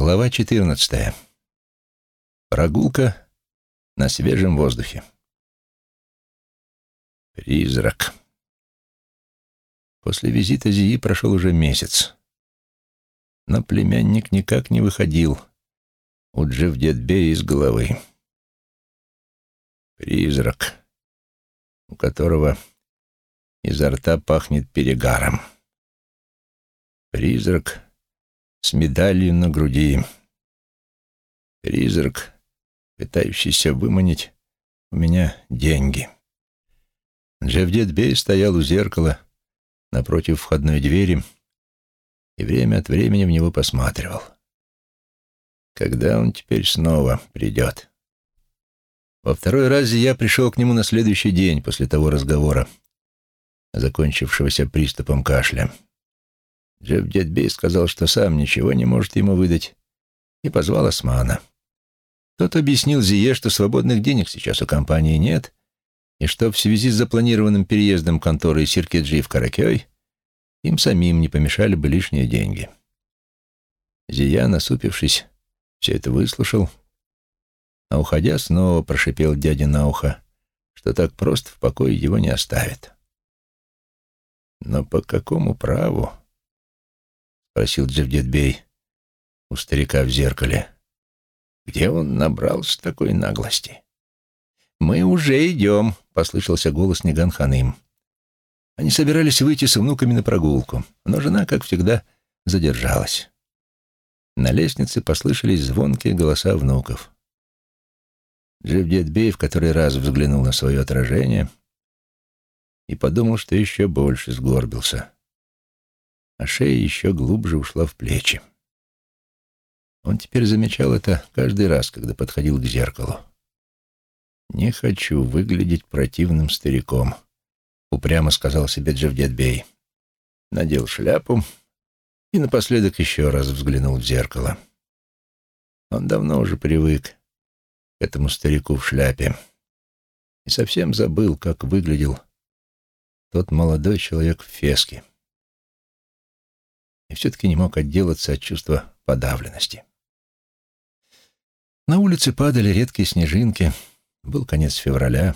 Глава 14. Прогулка на свежем воздухе. Призрак. После визита Зии прошел уже месяц. Но племянник никак не выходил у Джевдетбея из головы. Призрак, у которого изо рта пахнет перегаром. Призрак с медалью на груди. Призрак, пытающийся выманить у меня деньги. Джевдет Бей стоял у зеркала напротив входной двери и время от времени в него посматривал. Когда он теперь снова придет? Во второй раз я пришел к нему на следующий день после того разговора, закончившегося приступом кашля. Джефф Дедбей сказал, что сам ничего не может ему выдать, и позвал Османа. Тот объяснил Зие, что свободных денег сейчас у компании нет, и что в связи с запланированным переездом конторы Сиркеджи в Каракёй им самим не помешали бы лишние деньги. Зия, насупившись, все это выслушал, а уходя снова прошипел дяде на ухо, что так просто в покое его не оставит. Но по какому праву спросил Джевдетбей у старика в зеркале. Где он набрался такой наглости? «Мы уже идем», — послышался голос Ниган Ханым. Они собирались выйти с внуками на прогулку, но жена, как всегда, задержалась. На лестнице послышались звонкие голоса внуков. Джевдетбей в который раз взглянул на свое отражение и подумал, что еще больше сгорбился а шея еще глубже ушла в плечи. Он теперь замечал это каждый раз, когда подходил к зеркалу. «Не хочу выглядеть противным стариком», — упрямо сказал себе Джавдетбей. Надел шляпу и напоследок еще раз взглянул в зеркало. Он давно уже привык к этому старику в шляпе и совсем забыл, как выглядел тот молодой человек в феске и все-таки не мог отделаться от чувства подавленности. На улице падали редкие снежинки, был конец февраля.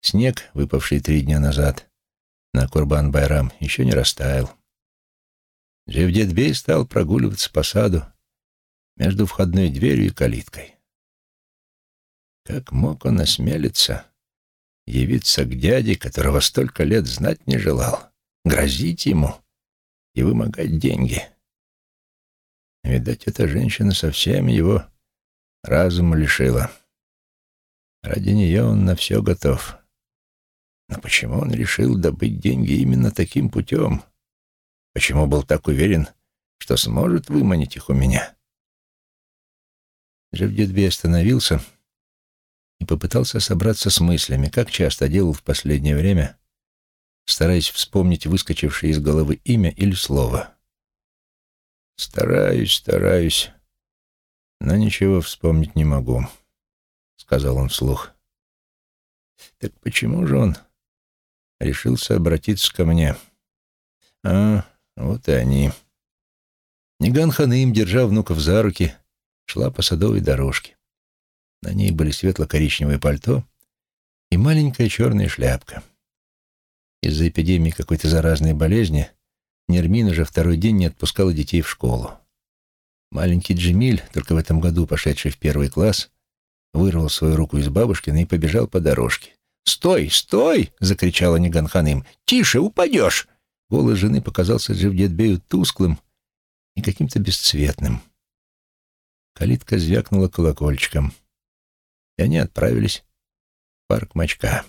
Снег, выпавший три дня назад на Курбан-Байрам, еще не растаял. Джевдетбей стал прогуливаться по саду между входной дверью и калиткой. Как мог он осмелиться явиться к дяде, которого столько лет знать не желал, грозить ему — и вымогать деньги. Видать, эта женщина совсем его разума лишила. Ради нее он на все готов. Но почему он решил добыть деньги именно таким путем? Почему был так уверен, что сможет выманить их у меня? Джавдетби остановился и попытался собраться с мыслями, как часто делал в последнее время, стараясь вспомнить выскочившее из головы имя или слово. «Стараюсь, стараюсь, но ничего вспомнить не могу», — сказал он вслух. «Так почему же он решился обратиться ко мне?» «А, вот и они». Ниган Ханым, держа внуков за руки, шла по садовой дорожке. На ней были светло-коричневое пальто и маленькая черная шляпка — из-за эпидемии какой-то заразной болезни Нермин уже второй день не отпускала детей в школу. Маленький Джемиль, только в этом году пошедший в первый класс, вырвал свою руку из бабушкины и побежал по дорожке. «Стой, стой!» — закричала Ниганханым. «Тише, упадешь!» Голос жены показался Джевдетбею тусклым и каким-то бесцветным. Калитка звякнула колокольчиком, и они отправились в парк Мачка.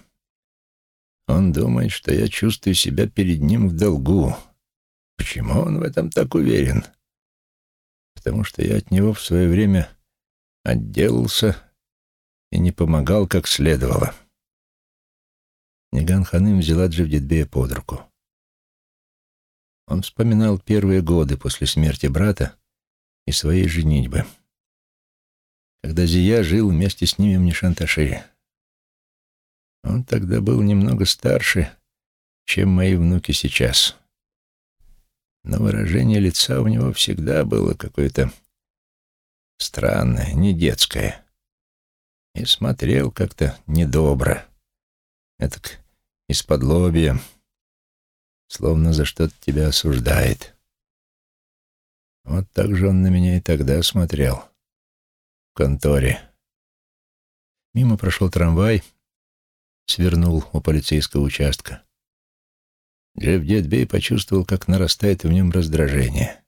Он думает, что я чувствую себя перед ним в долгу. Почему он в этом так уверен? Потому что я от него в свое время отделался и не помогал как следовало. Ниган Ханым взяла Джавдетбея под руку. Он вспоминал первые годы после смерти брата и своей женитьбы, когда Зия жил вместе с ними в Нишанташире. Он тогда был немного старше, чем мои внуки сейчас. Но выражение лица у него всегда было какое-то странное, не детское. И смотрел как-то недобро, этак из-под лобья, словно за что-то тебя осуждает. Вот так же он на меня и тогда смотрел, в конторе. Мимо прошел трамвай, свернул у полицейского участка. Джефф Дедбей почувствовал, как нарастает в нем раздражение.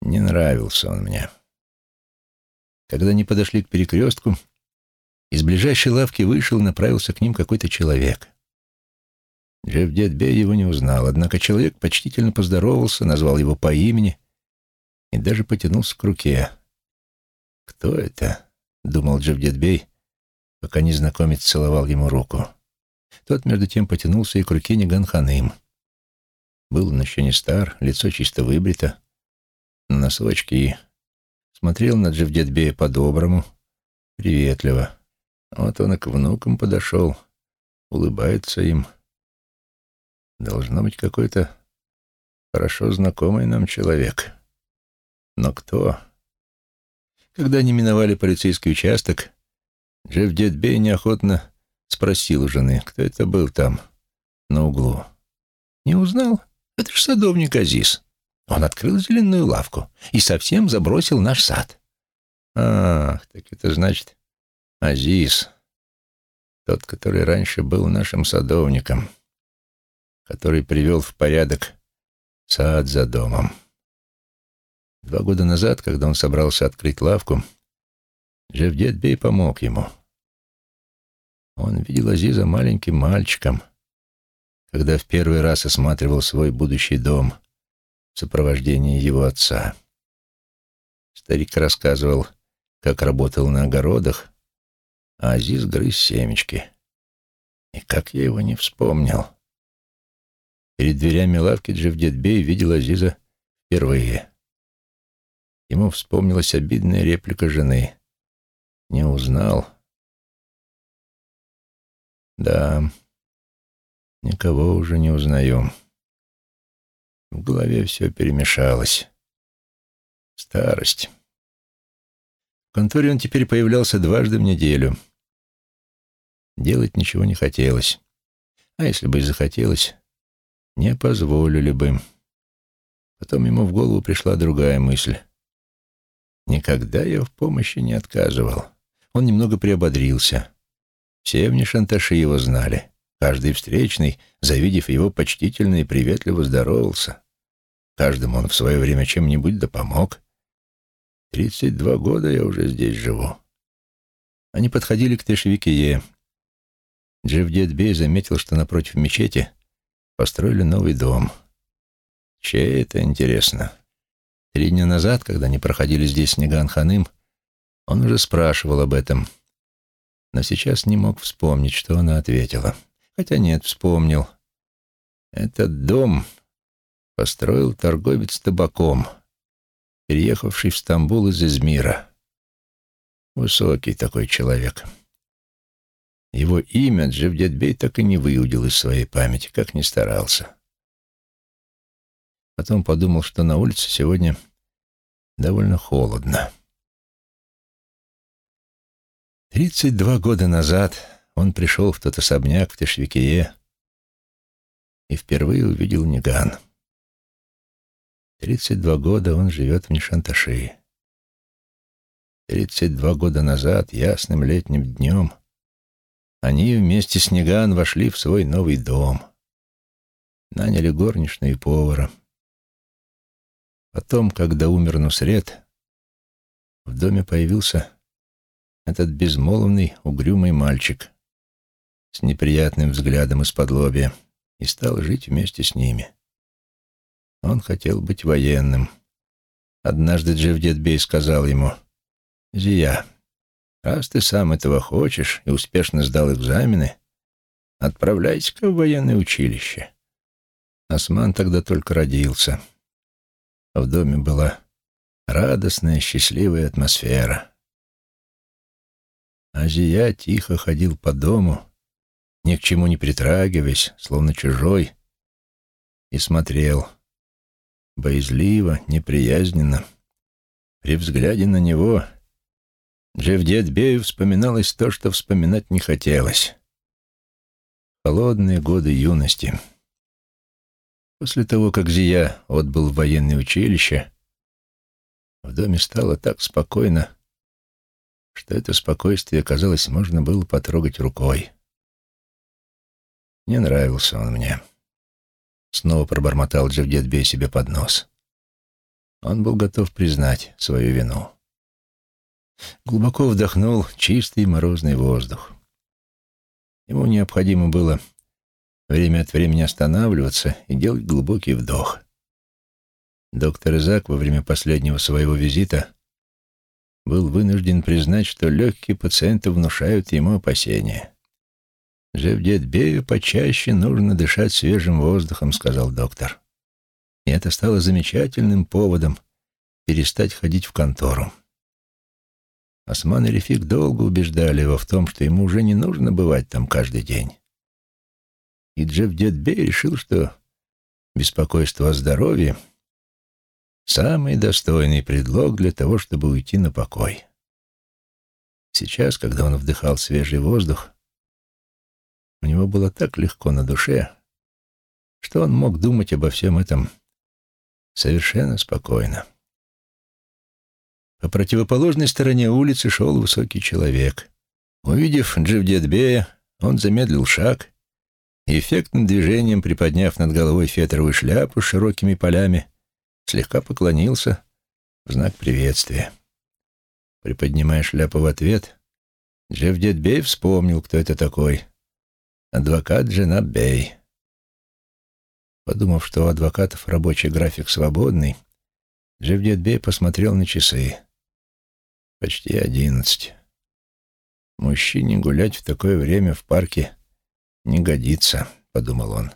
Не нравился он мне. Когда они подошли к перекрестку, из ближайшей лавки вышел и направился к ним какой-то человек. Джефф Дедбей его не узнал, однако человек почтительно поздоровался, назвал его по имени и даже потянулся к руке. «Кто это?» — думал Джефф Дедбей, пока незнакомец целовал ему руку. Тот, между тем, потянулся и к руке Ниганханым. Был он еще не стар, лицо чисто выбрито, на носу очки. Смотрел на Джевдетбея по-доброму, приветливо. Вот он и к внукам подошел, улыбается им. Должно быть какой-то хорошо знакомый нам человек. Но кто? Когда они миновали полицейский участок, Джефф Дедбей неохотно Спросил у жены, кто это был там, на углу. Не узнал? Это ж садовник Азиз. Он открыл зеленую лавку и совсем забросил наш сад. Ах, так это значит Азиз, тот, который раньше был нашим садовником, который привел в порядок сад за домом. Два года назад, когда он собрался открыть лавку, Джефф Дедбей помог ему — он видел Азиза маленьким мальчиком, когда в первый раз осматривал свой будущий дом в сопровождении его отца. Старик рассказывал, как работал на огородах, а Азиз грыз семечки. И как я его не вспомнил. Перед дверями лавки Джевдетбей видел Азиза впервые. Ему вспомнилась обидная реплика жены. Не узнал — да, никого уже не узнаем. В голове все перемешалось. Старость. В конторе он теперь появлялся дважды в неделю. Делать ничего не хотелось. А если бы и захотелось, не позволили бы. Потом ему в голову пришла другая мысль. Никогда я в помощи не отказывал. Он немного приободрился. Все в Нишанташи его знали. Каждый встречный, завидев его, почтительно и приветливо здоровался. Каждому он в свое время чем-нибудь да помог. Тридцать два года я уже здесь живу. Они подходили к Тешвикие. Джевдетбей заметил, что напротив мечети построили новый дом. Чей это, интересно? Три дня назад, когда они проходили здесь с Ниган-ханым, он уже спрашивал об этом — но сейчас не мог вспомнить, что она ответила. Хотя нет, вспомнил. Этот дом построил торговец табаком, переехавший в Стамбул из Измира. Высокий такой человек. Его имя Джевдетбей так и не выудил из своей памяти, как ни старался. Потом подумал, что на улице сегодня довольно холодно. Тридцать два года назад он пришел в тот особняк в Тешвикие и впервые увидел Ниган. Тридцать два года он живет в Нишанташи. Тридцать два года назад, ясным летним днем, они вместе с Ниган вошли в свой новый дом. Наняли горничную и повара. Потом, когда умер Нусред, в доме появился этот безмолвный, угрюмый мальчик с неприятным взглядом из-под лобья и стал жить вместе с ними. Он хотел быть военным. Однажды Джевдетбей сказал ему, «Зия, раз ты сам этого хочешь и успешно сдал экзамены, отправляйся-ка в военное училище». Осман тогда только родился. В доме была радостная, счастливая атмосфера. Азия тихо ходил по дому, ни к чему не притрагиваясь, словно чужой, и смотрел, боязливо, неприязненно, При взгляде на него Джевдетбею вспоминалось то, что вспоминать не хотелось. Холодные годы юности. После того, как Зия отбыл в военное училище, в доме стало так спокойно, что это спокойствие, казалось, можно было потрогать рукой. Не нравился он мне. Снова пробормотал Джавдетбей себе под нос. Он был готов признать свою вину. Глубоко вдохнул чистый морозный воздух. Ему необходимо было время от времени останавливаться и делать глубокий вдох. Доктор Изак во время последнего своего визита был вынужден признать, что легкие пациента внушают ему опасения. «Жевдетбею почаще нужно дышать свежим воздухом», — сказал доктор. И это стало замечательным поводом перестать ходить в контору. Осман и Рефик долго убеждали его в том, что ему уже не нужно бывать там каждый день. И Джевдетбей решил, что беспокойство о здоровье — самый достойный предлог для того, чтобы уйти на покой. Сейчас, когда он вдыхал свежий воздух, у него было так легко на душе, что он мог думать обо всем этом совершенно спокойно. По противоположной стороне улицы шел высокий человек. Увидев Дживдетбея, он замедлил шаг эффектным движением приподняв над головой фетровую шляпу с широкими полями, слегка поклонился в знак приветствия. Приподнимая шляпу в ответ, Джевдетбей вспомнил, кто это такой — адвокат Дженаб Бей. Подумав, что у адвокатов рабочий график свободный, Джевдет Бей посмотрел на часы. Почти одиннадцать. Мужчине гулять в такое время в парке не годится, подумал он.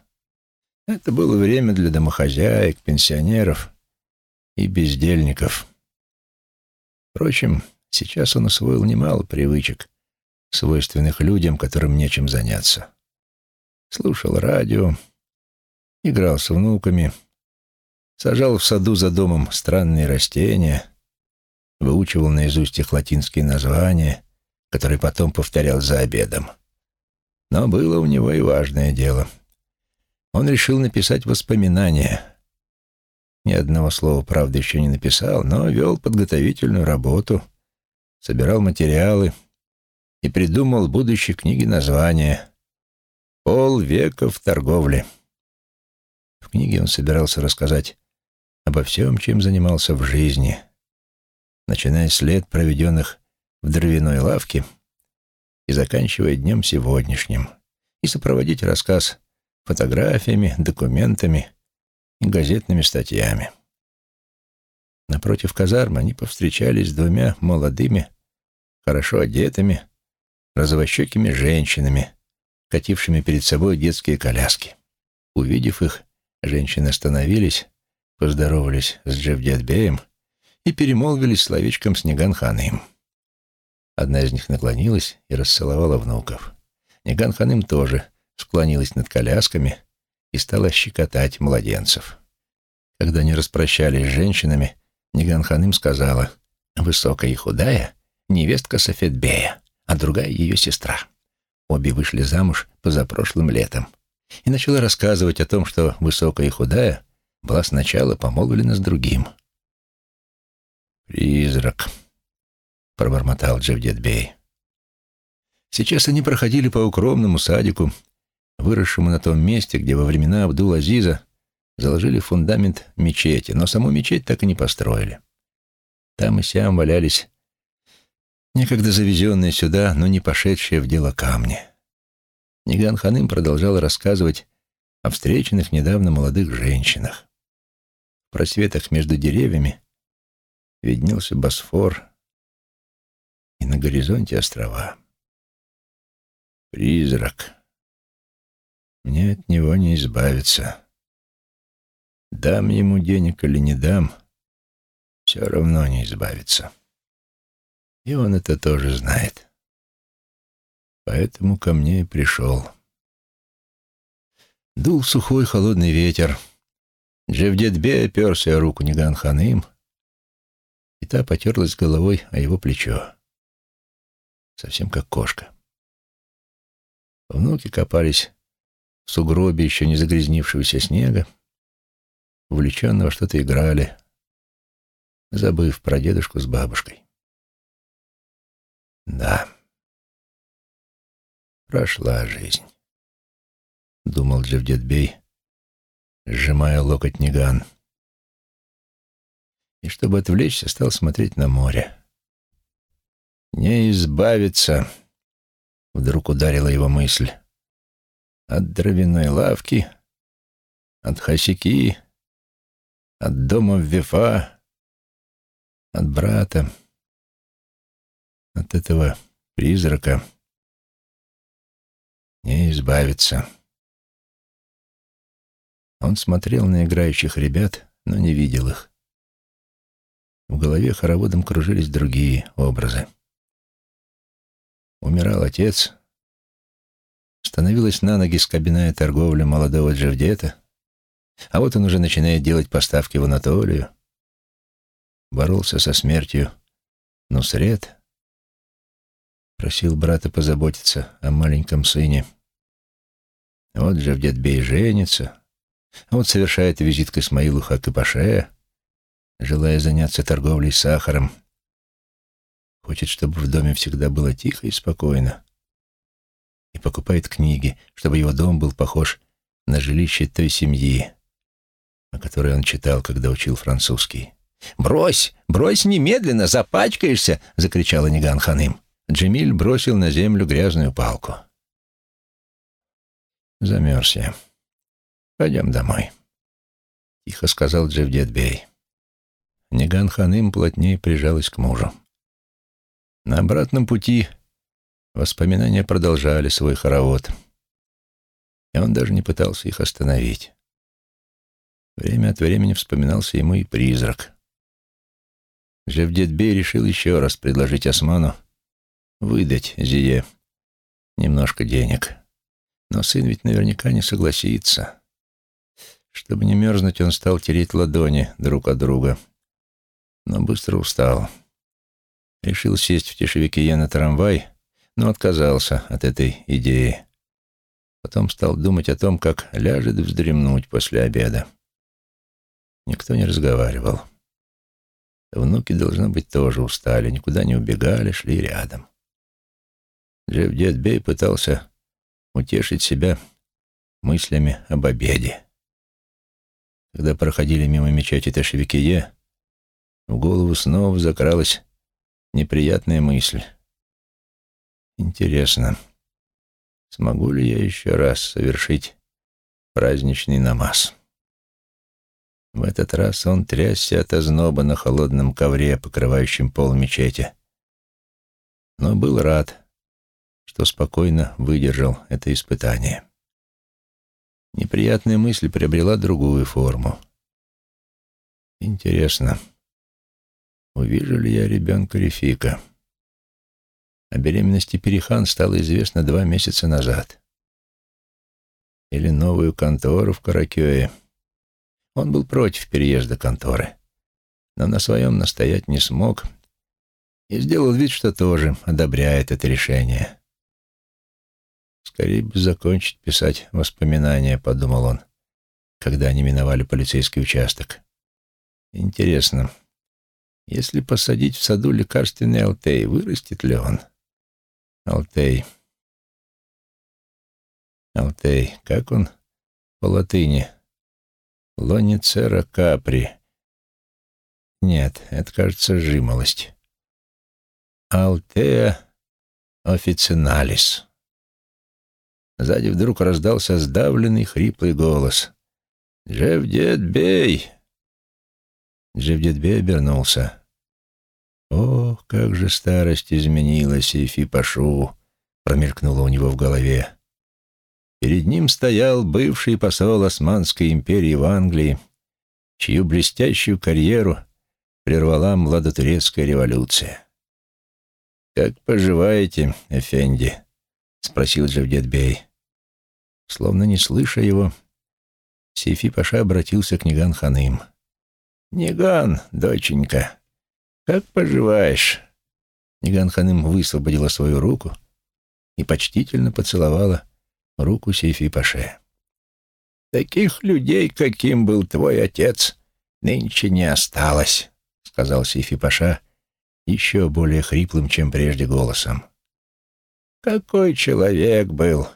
Это было время для домохозяек, пенсионеров и бездельников. Впрочем, сейчас он усвоил немало привычек, свойственных людям, которым нечем заняться слушал радио, играл с внуками, сажал в саду за домом странные растения, выучивал наизусть их латинские названия, которые потом повторял за обедом. Но было у него и важное дело. Он решил написать воспоминания. Ни одного слова, правда, еще не написал, но вел подготовительную работу, собирал материалы и придумал будущей книге название Полвека в торговле. В книге он собирался рассказать обо всем, чем занимался в жизни, начиная с лет, проведенных в дровяной лавке, и заканчивая днем сегодняшним, и сопроводить рассказ фотографиями, документами и газетными статьями. Напротив казармы они повстречались с двумя молодыми, хорошо одетыми, розовощекими женщинами, катившими перед собой детские коляски. Увидев их, женщины остановились, поздоровались с Джевдиатбеем и перемолвились словечком с Ниган-ханым. Одна из них наклонилась и расцеловала внуков. Ниган-ханым тоже склонилась над колясками и стала щекотать младенцев. Когда они распрощались с женщинами, Ниган-ханым сказала, «Высокая и худая — невестка Софетбея, а другая — ее сестра». Обе вышли замуж позапрошлым летом. И начала рассказывать о том, что высокая и худая была сначала помолвлена с другим. «Призрак», — пробормотал Джавдетбей. Сейчас они проходили по укромному садику, выросшему на том месте, где во времена Абдул-Азиза заложили фундамент мечети, но саму мечеть так и не построили. Там и сям валялись некогда завезенные сюда, но не пошедшие в дело камни. Ниган Ханым продолжал рассказывать о встреченных недавно молодых женщинах. В просветах между деревьями виднелся Босфор и на горизонте острова. Призрак. Мне от него не избавиться. Дам ему денег или не дам, все равно не избавиться. И он это тоже знает. Поэтому ко мне и пришел. Дул сухой холодный ветер. Джевдетбе оперся о руку Ниган и та потерлась головой о его плечо. Совсем как кошка. Внуки копались в сугробе еще не загрязнившегося снега, увлеченно во что-то играли, забыв про дедушку с бабушкой. Да, прошла жизнь, — думал Джавдетбей, сжимая локоть Ниган. И чтобы отвлечься, стал смотреть на море. «Не избавиться!» — вдруг ударила его мысль. «От дровяной лавки, от хосяки, от дома в Вефа, от брата, от этого призрака. Не избавиться». Он смотрел на играющих ребят, но не видел их. В голове хороводом кружились другие образы. Умирал отец. Становилась на ноги скобяная торговля молодого Джавдета. А вот он уже начинает делать поставки в Анатолию. Боролся со смертью Нусред. Просил брата позаботиться о маленьком сыне. Вот Джавдет Бей женится. А вот совершает визит к Исмаилу Хакипаше желая заняться торговлей сахаром. Хочет, чтобы в доме всегда было тихо и спокойно. И покупает книги, чтобы его дом был похож на жилище той семьи, о которой он читал, когда учил французский. «Брось! Брось немедленно! Запачкаешься!» — закричала Ниган Ханым. Джемиль бросил на землю грязную палку. «Замерз я. Пойдем домой», — тихо сказал Джевдет Бей. Ниган Ханым плотнее прижалась к мужу. На обратном пути воспоминания продолжали свой хоровод, и он даже не пытался их остановить. Время от времени вспоминался ему и призрак. Жевдетбей решил еще раз предложить Осману выдать Зие немножко денег. Но сын ведь наверняка не согласится. Чтобы не мерзнуть, он стал тереть ладони друг от друга — но быстро устал. Решил сесть в Тишевике на трамвай, но отказался от этой идеи. Потом стал думать о том, как ляжет вздремнуть после обеда. Никто не разговаривал. Внуки, должно быть, тоже устали, никуда не убегали, шли рядом. Джефф Дедбей пытался утешить себя мыслями об обеде. Когда проходили мимо мечети Ташевикие, в голову снова закралась неприятная мысль. Интересно, смогу ли я еще раз совершить праздничный намаз? В этот раз он трясся от озноба на холодном ковре, покрывающем пол мечети. Но был рад, что спокойно выдержал это испытание. Неприятная мысль приобрела другую форму. Интересно, увижу ли я ребенка Рефика. О беременности Перихан стало известно два месяца назад. Или новую контору в Каракёе. Он был против переезда конторы, но на своем настоять не смог и сделал вид, что тоже одобряет это решение. «Скорее бы закончить писать воспоминания», — подумал он, когда они миновали полицейский участок. «Интересно, если посадить в саду лекарственный алтей, вырастет ли он? Алтей. Алтей. Как он по латыни? Лоницера капри. Нет, это, кажется, жимолость. Алтея официналис. Сзади вдруг раздался сдавленный, хриплый голос. «Джевдет, бей! Джевдетбей обернулся. «Ох, как же старость изменила Сейфи Пашу!» — промелькнуло у него в голове. Перед ним стоял бывший посол Османской империи в Англии, чью блестящую карьеру прервала младотурецкая революция. «Как поживаете, Эфенди?» — спросил Джавдетбей. Словно не слыша его, Сейфи Паша обратился к Ниган Ханым. «Ниган, доченька, «Как поживаешь?» Ниган Ханым высвободила свою руку и почтительно поцеловала руку Сейфи Паше. «Таких людей, каким был твой отец, нынче не осталось», — сказал Сейфи Паша еще более хриплым, чем прежде голосом. «Какой человек был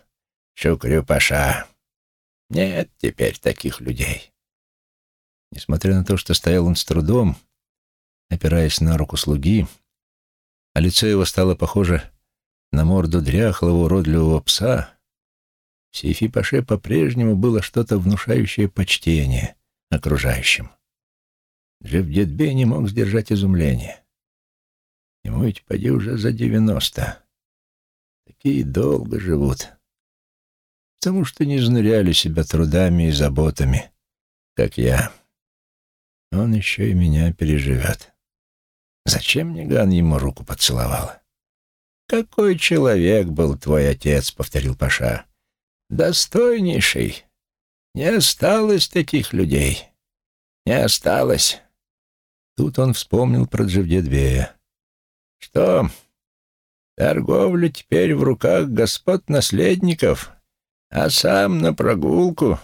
Шукрю Паша! Нет теперь таких людей». Несмотря на то, что стоял он с трудом, опираясь на руку слуги, а лицо его стало похоже на морду дряхлого уродливого пса, в Сейфи Паше по-прежнему было что-то внушающее почтение окружающим. Джевдетбей не мог сдержать изумление. Ему ведь поди уже за девяносто. Такие долго живут. Потому что не изнуряли себя трудами и заботами, как я. Он еще и меня переживет. Зачем Ниган ему руку поцеловала? «Какой человек был твой отец», — повторил Паша. «Достойнейший. Не осталось таких людей. Не осталось». Тут он вспомнил про Джавдетбея. «Что, торговля теперь в руках господ наследников, а сам на прогулку,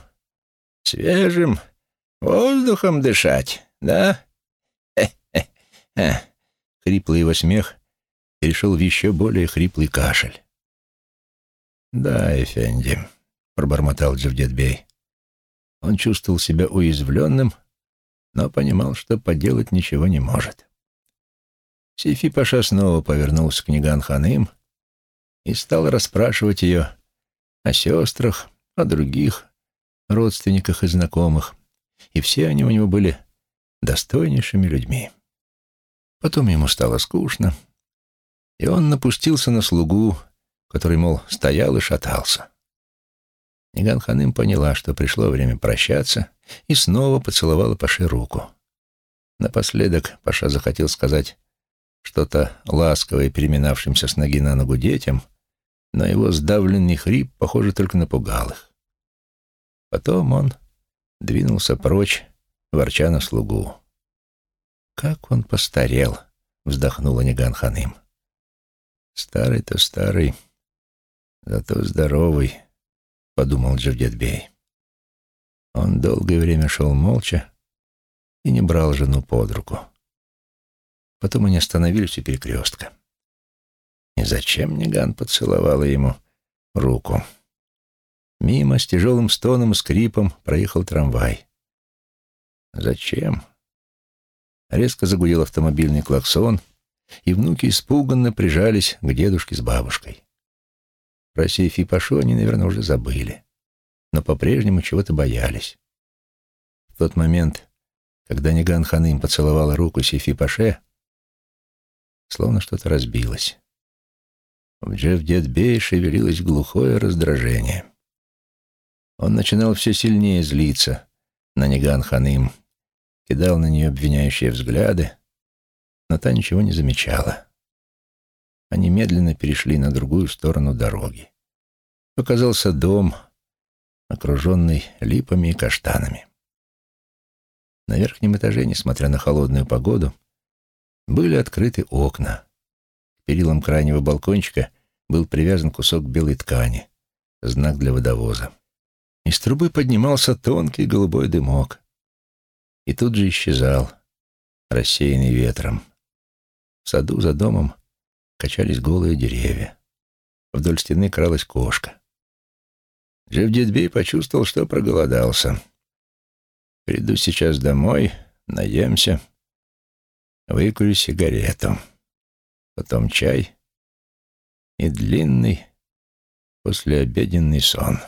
свежим воздухом дышать, да?» Хриплый его смех перешел в еще более хриплый кашель. «Да, Эфенди», — пробормотал Джавдетбей. Он чувствовал себя уязвленным, но понимал, что поделать ничего не может. Сейфи Паша снова повернулся к Ниган Ханым и стал расспрашивать ее о сестрах, о других родственниках и знакомых, и все они у него были достойнейшими людьми. Потом ему стало скучно, и он напустился на слугу, который, мол, стоял и шатался. Ниган Ханым поняла, что пришло время прощаться, и снова поцеловала Паше руку. Напоследок Паша захотел сказать что-то ласковое переминавшимся с ноги на ногу детям, но его сдавленный хрип, похоже, только напугал их. Потом он двинулся прочь, ворча на слугу. «Как он постарел!» — вздохнула Ниган Ханым. «Старый-то старый, зато здоровый», — подумал Джавдетбей. Он долгое время шел молча и не брал жену под руку. Потом они остановились у перекрестка. И зачем Ниган поцеловала ему руку? Мимо с тяжелым стоном и скрипом проехал трамвай. Зачем? Резко загудел автомобильный клаксон, и внуки испуганно прижались к дедушке с бабушкой. Про сейф и Пашу они, наверное, уже забыли, но по-прежнему чего-то боялись. В тот момент, когда Ниган Ханым поцеловала руку Сейфи Паше, словно что-то разбилось. В Джефф Дедбее шевелилось глухое раздражение. Он начинал все сильнее злиться на Ниган Ханым, кидал на нее обвиняющие взгляды, но та ничего не замечала. Они медленно перешли на другую сторону дороги. Показался дом, окруженный липами и каштанами. На верхнем этаже, несмотря на холодную погоду, были открыты окна. К перилам крайнего балкончика был привязан кусок белой ткани, знак для водовоза. Из трубы поднимался тонкий голубой дымок и тут же исчезал, рассеянный ветром. В саду за домом качались голые деревья. Вдоль стены кралась кошка. Джевдетбей почувствовал, что проголодался. «Приду сейчас домой, наемся, выкурю сигарету, потом чай и длинный послеобеденный сон».